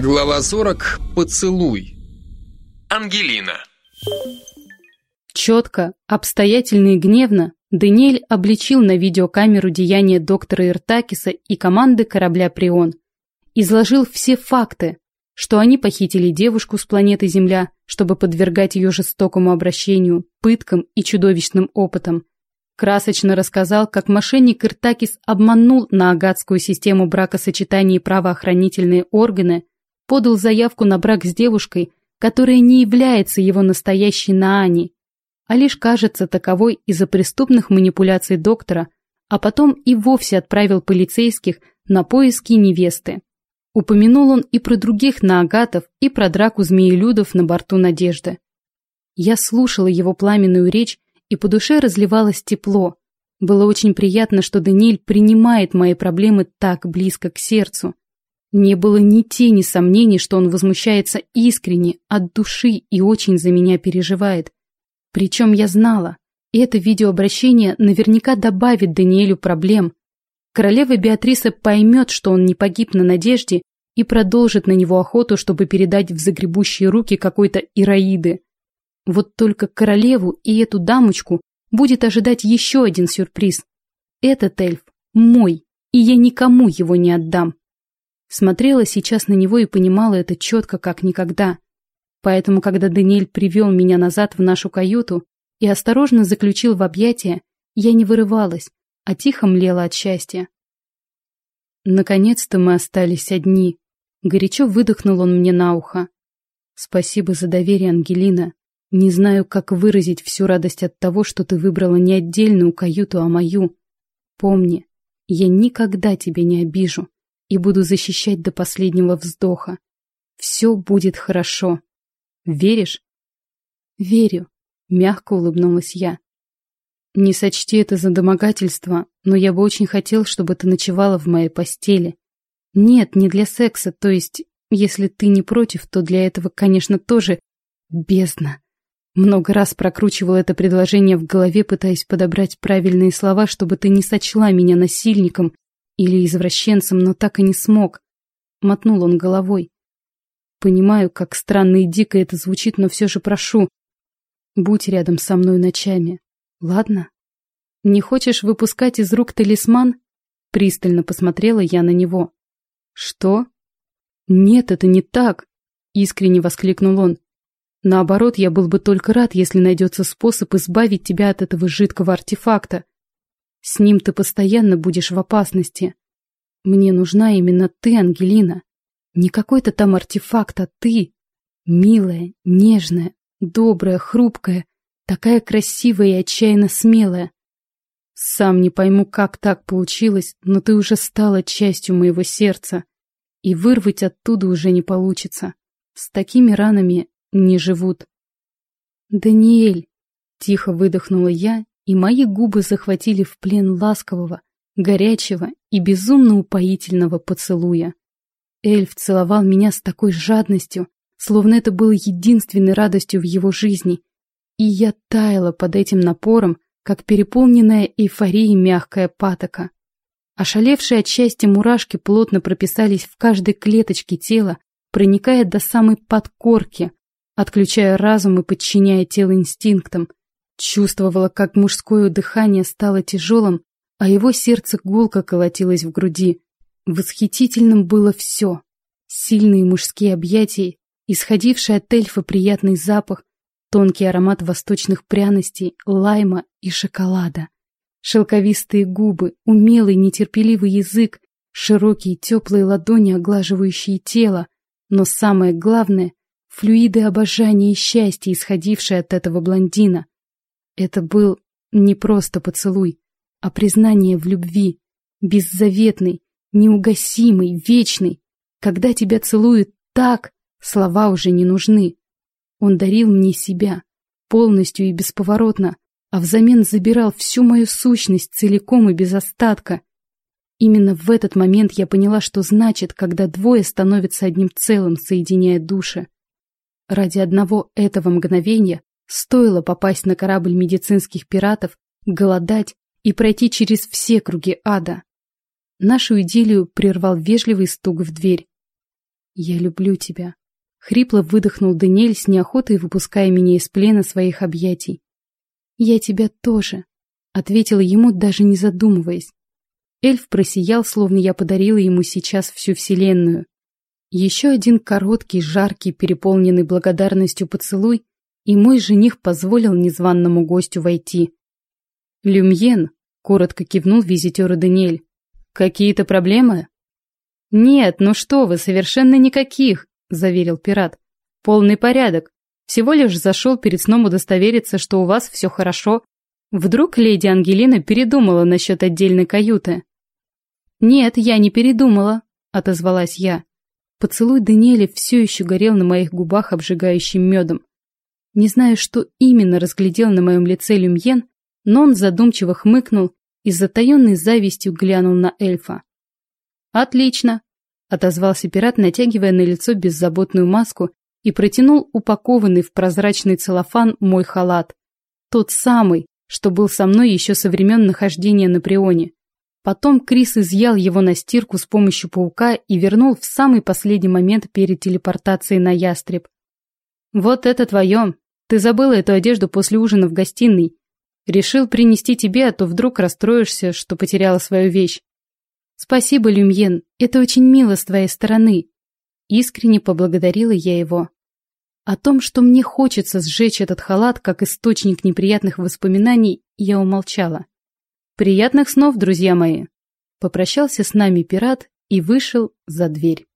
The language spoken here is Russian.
Глава 40. Поцелуй. Ангелина. Четко, обстоятельно и гневно Даниэль обличил на видеокамеру деяния доктора Иртакиса и команды корабля «Прион». Изложил все факты, что они похитили девушку с планеты Земля, чтобы подвергать ее жестокому обращению, пыткам и чудовищным опытам. Красочно рассказал, как мошенник Иртакис обманул на агатскую систему бракосочетания и правоохранительные органы, подал заявку на брак с девушкой, которая не является его настоящей Наани, а лишь кажется таковой из-за преступных манипуляций доктора, а потом и вовсе отправил полицейских на поиски невесты. Упомянул он и про других наагатов, и про драку змеелюдов на борту Надежды. Я слушала его пламенную речь, и по душе разливалось тепло. Было очень приятно, что Даниэль принимает мои проблемы так близко к сердцу. Не было ни тени сомнений, что он возмущается искренне, от души и очень за меня переживает. Причем я знала, это видеообращение наверняка добавит Даниэлю проблем. Королева Беатриса поймет, что он не погиб на надежде и продолжит на него охоту, чтобы передать в загребущие руки какой-то Ираиды. Вот только королеву и эту дамочку будет ожидать еще один сюрприз. Этот эльф мой, и я никому его не отдам. Смотрела сейчас на него и понимала это четко, как никогда. Поэтому, когда Даниэль привел меня назад в нашу каюту и осторожно заключил в объятия, я не вырывалась, а тихо млела от счастья. Наконец-то мы остались одни. Горячо выдохнул он мне на ухо. Спасибо за доверие, Ангелина. Не знаю, как выразить всю радость от того, что ты выбрала не отдельную каюту, а мою. Помни, я никогда тебя не обижу и буду защищать до последнего вздоха. Все будет хорошо. Веришь? Верю, мягко улыбнулась я. Не сочти это за домогательство, но я бы очень хотел, чтобы ты ночевала в моей постели. Нет, не для секса, то есть, если ты не против, то для этого, конечно, тоже бездна. Много раз прокручивала это предложение в голове, пытаясь подобрать правильные слова, чтобы ты не сочла меня насильником или извращенцем, но так и не смог. Мотнул он головой. Понимаю, как странно и дико это звучит, но все же прошу. Будь рядом со мной ночами. Ладно? Не хочешь выпускать из рук талисман? Пристально посмотрела я на него. Что? Нет, это не так, искренне воскликнул он. Наоборот, я был бы только рад, если найдется способ избавить тебя от этого жидкого артефакта. С ним ты постоянно будешь в опасности. Мне нужна именно ты, Ангелина. Не какой-то там артефакт, а ты. Милая, нежная, добрая, хрупкая, такая красивая и отчаянно смелая. Сам не пойму, как так получилось, но ты уже стала частью моего сердца, и вырвать оттуда уже не получится. С такими ранами не живут. «Даниэль!» — тихо выдохнула я и мои губы захватили в плен ласкового, горячего и безумно упоительного поцелуя. Эльф целовал меня с такой жадностью, словно это было единственной радостью в его жизни, и я таяла под этим напором, как переполненная эйфорией мягкая патока. Ошалевшие от счастья мурашки плотно прописались в каждой клеточке тела, проникая до самой подкорки, отключая разум и подчиняя тело инстинктам, Чувствовала, как мужское дыхание стало тяжелым, а его сердце гулко колотилось в груди. Восхитительным было все. Сильные мужские объятия, исходивший от эльфа приятный запах, тонкий аромат восточных пряностей, лайма и шоколада. Шелковистые губы, умелый нетерпеливый язык, широкие теплые ладони, оглаживающие тело, но самое главное — флюиды обожания и счастья, исходившие от этого блондина. Это был не просто поцелуй, а признание в любви, беззаветный, неугасимый, вечный. Когда тебя целуют так, слова уже не нужны. Он дарил мне себя, полностью и бесповоротно, а взамен забирал всю мою сущность целиком и без остатка. Именно в этот момент я поняла, что значит, когда двое становятся одним целым, соединяя души. Ради одного этого мгновения Стоило попасть на корабль медицинских пиратов, голодать и пройти через все круги ада. Нашу идиллию прервал вежливый стук в дверь. «Я люблю тебя», — хрипло выдохнул Даниэль с неохотой, выпуская меня из плена своих объятий. «Я тебя тоже», — ответила ему, даже не задумываясь. Эльф просиял, словно я подарила ему сейчас всю вселенную. Еще один короткий, жаркий, переполненный благодарностью поцелуй, и мой жених позволил незваному гостю войти. «Люмьен», — коротко кивнул визитеру Даниэль, — «какие-то проблемы?» «Нет, ну что вы, совершенно никаких», — заверил пират. «Полный порядок. Всего лишь зашел перед сном удостовериться, что у вас все хорошо. Вдруг леди Ангелина передумала насчет отдельной каюты?» «Нет, я не передумала», — отозвалась я. Поцелуй Даниэля все еще горел на моих губах обжигающим медом. Не знаю, что именно разглядел на моем лице Люмьен, но он задумчиво хмыкнул и с затаенной завистью глянул на эльфа. «Отлично!» — отозвался пират, натягивая на лицо беззаботную маску и протянул упакованный в прозрачный целлофан мой халат. Тот самый, что был со мной еще со времен нахождения на Прионе. Потом Крис изъял его на стирку с помощью паука и вернул в самый последний момент перед телепортацией на ястреб. «Вот это твое! Ты забыла эту одежду после ужина в гостиной. Решил принести тебе, а то вдруг расстроишься, что потеряла свою вещь. Спасибо, Люмьен, это очень мило с твоей стороны». Искренне поблагодарила я его. О том, что мне хочется сжечь этот халат как источник неприятных воспоминаний, я умолчала. Приятных снов, друзья мои. Попрощался с нами пират и вышел за дверь.